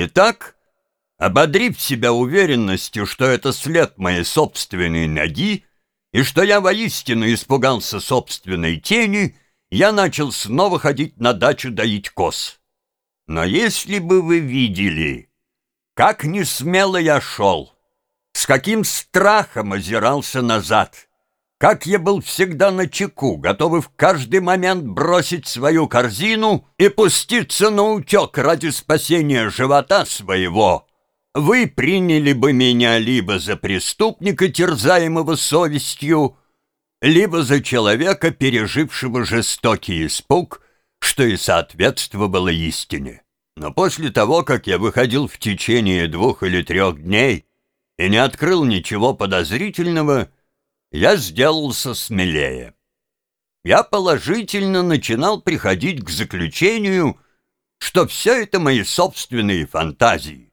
Итак, ободрив себя уверенностью, что это след моей собственной ноги, и что я воистину испугался собственной тени, я начал снова ходить на дачу доить коз. Но если бы вы видели, как несмело я шел, с каким страхом озирался назад, как я был всегда на чеку, готовый в каждый момент бросить свою корзину и пуститься на утек ради спасения живота своего, вы приняли бы меня либо за преступника, терзаемого совестью, либо за человека, пережившего жестокий испуг, что и соответствовало истине. Но после того, как я выходил в течение двух или трех дней и не открыл ничего подозрительного, я сделался смелее. Я положительно начинал приходить к заключению, что все это мои собственные фантазии.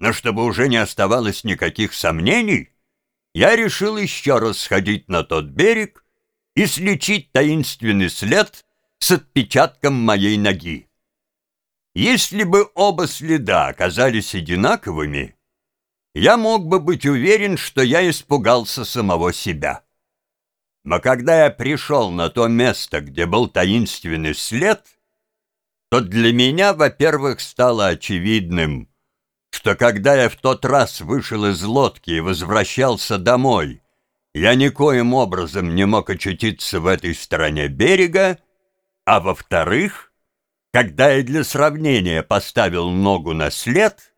Но чтобы уже не оставалось никаких сомнений, я решил еще раз сходить на тот берег и слечить таинственный след с отпечатком моей ноги. Если бы оба следа оказались одинаковыми, я мог бы быть уверен, что я испугался самого себя. Но когда я пришел на то место, где был таинственный след, то для меня, во-первых, стало очевидным, что когда я в тот раз вышел из лодки и возвращался домой, я никоим образом не мог очутиться в этой стороне берега, а во-вторых, когда я для сравнения поставил ногу на след,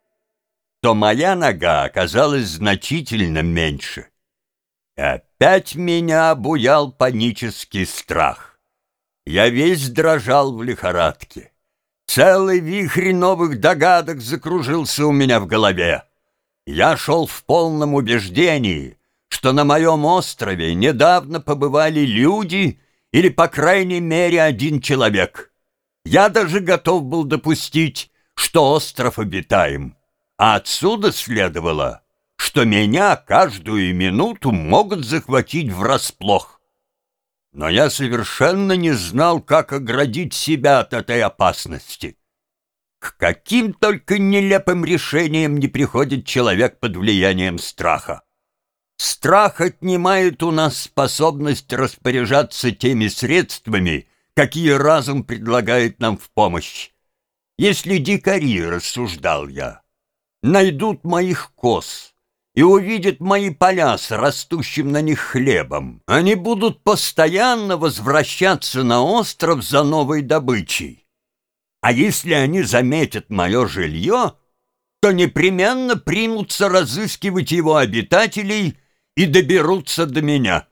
то моя нога оказалась значительно меньше. И опять меня обуял панический страх. Я весь дрожал в лихорадке. Целый вихрь новых догадок закружился у меня в голове. Я шел в полном убеждении, что на моем острове недавно побывали люди или, по крайней мере, один человек. Я даже готов был допустить, что остров обитаем. А отсюда следовало, что меня каждую минуту могут захватить врасплох но я совершенно не знал, как оградить себя от этой опасности. К каким только нелепым решениям не приходит человек под влиянием страха. Страх отнимает у нас способность распоряжаться теми средствами, какие разум предлагает нам в помощь. Если дикари, рассуждал я, найдут моих коз, и увидят мои поля с растущим на них хлебом. Они будут постоянно возвращаться на остров за новой добычей. А если они заметят мое жилье, то непременно примутся разыскивать его обитателей и доберутся до меня.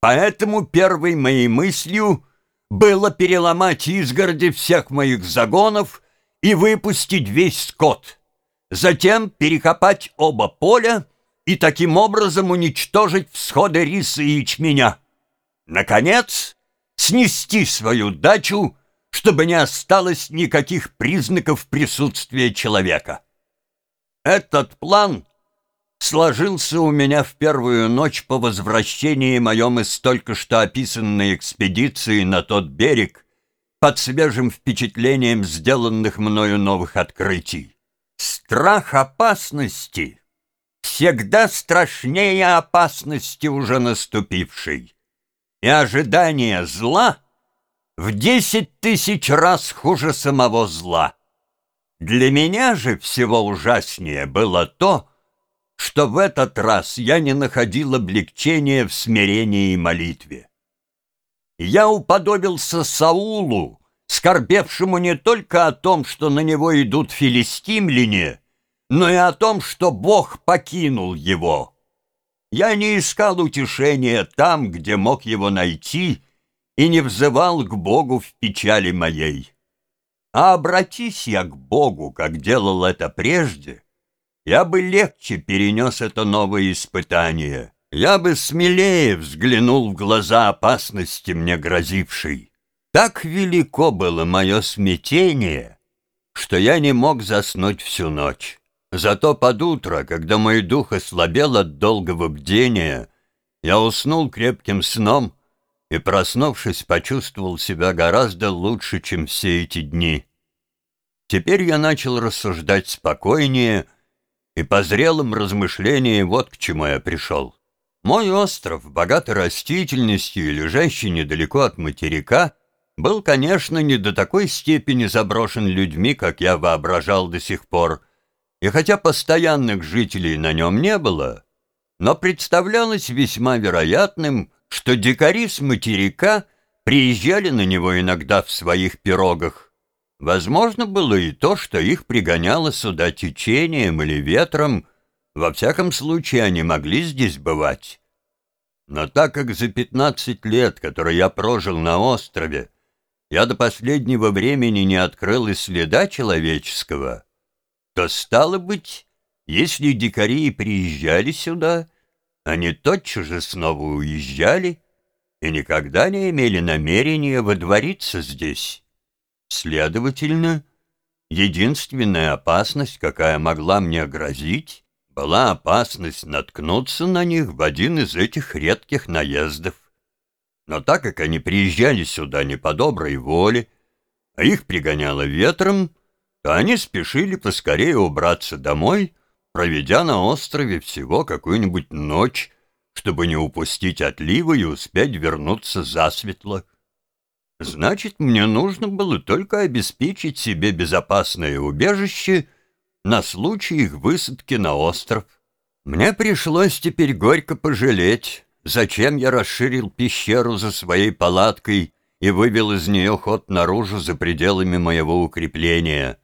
Поэтому первой моей мыслью было переломать изгороди всех моих загонов и выпустить весь скот — затем перекопать оба поля и таким образом уничтожить всходы риса и ячменя. Наконец, снести свою дачу, чтобы не осталось никаких признаков присутствия человека. Этот план сложился у меня в первую ночь по возвращении моем из только что описанной экспедиции на тот берег под свежим впечатлением сделанных мною новых открытий. Страх опасности всегда страшнее опасности уже наступившей, и ожидание зла в десять тысяч раз хуже самого зла. Для меня же всего ужаснее было то, что в этот раз я не находил облегчения в смирении и молитве. Я уподобился Саулу, скорбевшему не только о том, что на него идут филистимляне, но и о том, что Бог покинул его. Я не искал утешения там, где мог его найти, и не взывал к Богу в печали моей. А обратись я к Богу, как делал это прежде, я бы легче перенес это новое испытание, я бы смелее взглянул в глаза опасности мне грозившей. Так велико было мое смятение, что я не мог заснуть всю ночь. Зато под утро, когда мой дух ослабел от долгого бдения, я уснул крепким сном и, проснувшись, почувствовал себя гораздо лучше, чем все эти дни. Теперь я начал рассуждать спокойнее, и по зрелым размышлениям вот к чему я пришел. Мой остров, богатый растительностью и лежащий недалеко от материка, был, конечно, не до такой степени заброшен людьми, как я воображал до сих пор, и хотя постоянных жителей на нем не было, но представлялось весьма вероятным, что дикари с материка приезжали на него иногда в своих пирогах. Возможно было и то, что их пригоняло сюда течением или ветром, во всяком случае они могли здесь бывать. Но так как за пятнадцать лет, которые я прожил на острове, я до последнего времени не открыл и следа человеческого, то, стало быть, если дикари приезжали сюда, они тотчас же снова уезжали и никогда не имели намерения водвориться здесь. Следовательно, единственная опасность, какая могла мне грозить, была опасность наткнуться на них в один из этих редких наездов. Но так как они приезжали сюда не по доброй воле, а их пригоняло ветром, то они спешили поскорее убраться домой, проведя на острове всего какую-нибудь ночь, чтобы не упустить отлива и успеть вернуться засветло. Значит, мне нужно было только обеспечить себе безопасное убежище на случай их высадки на остров. Мне пришлось теперь горько пожалеть, зачем я расширил пещеру за своей палаткой и вывел из нее ход наружу за пределами моего укрепления.